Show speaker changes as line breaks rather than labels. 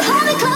You